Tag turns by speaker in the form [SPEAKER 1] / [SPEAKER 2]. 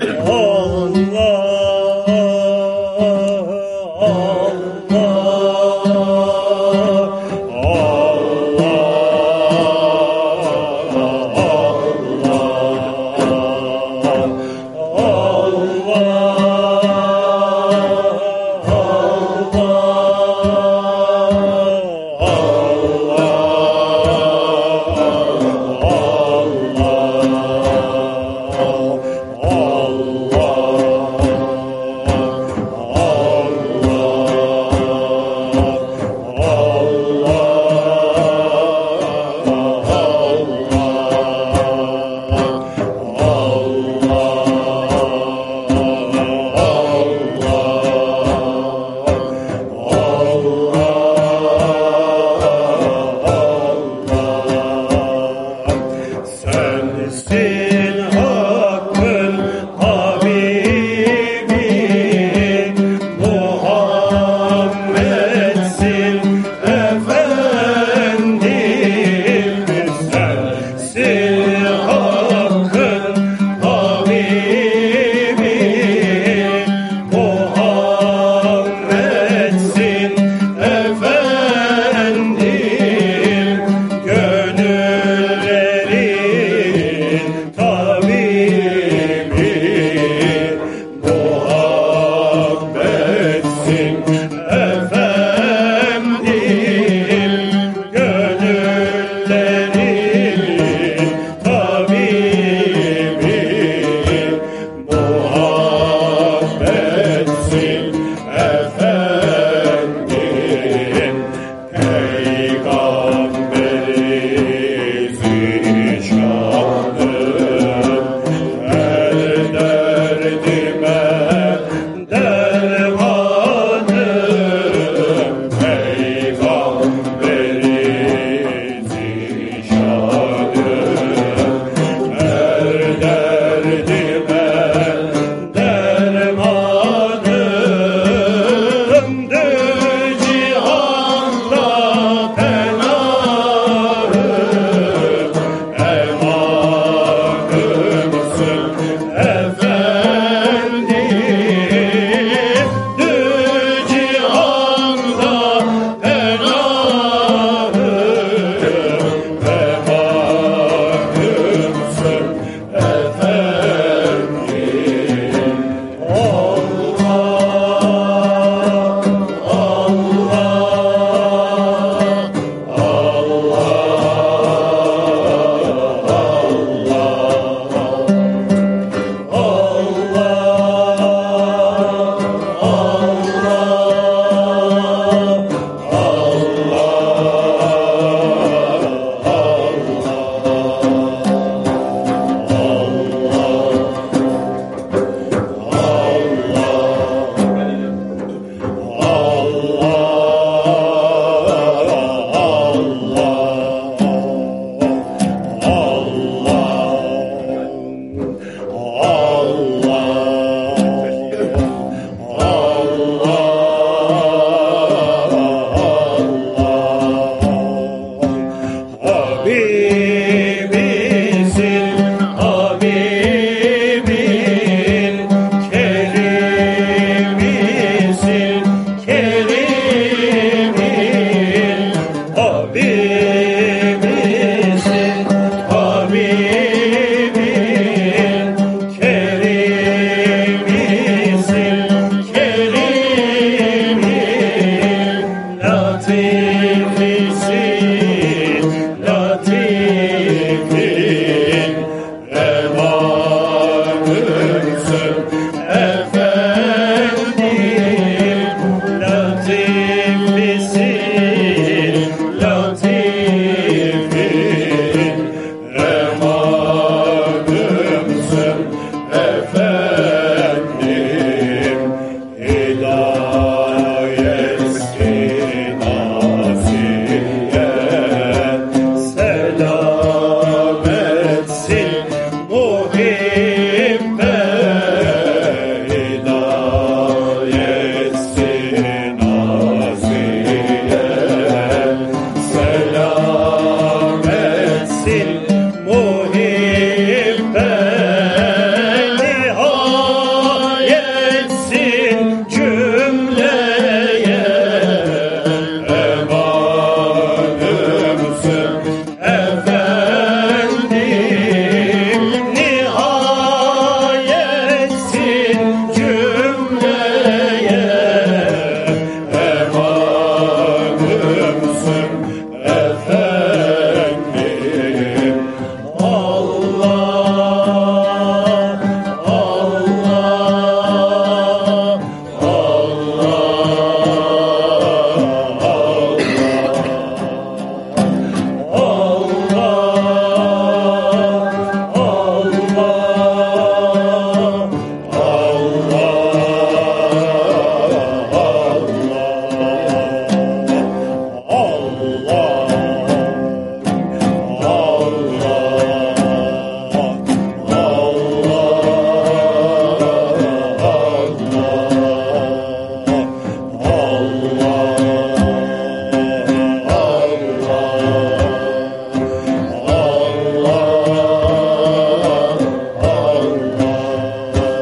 [SPEAKER 1] Sensin perfeição.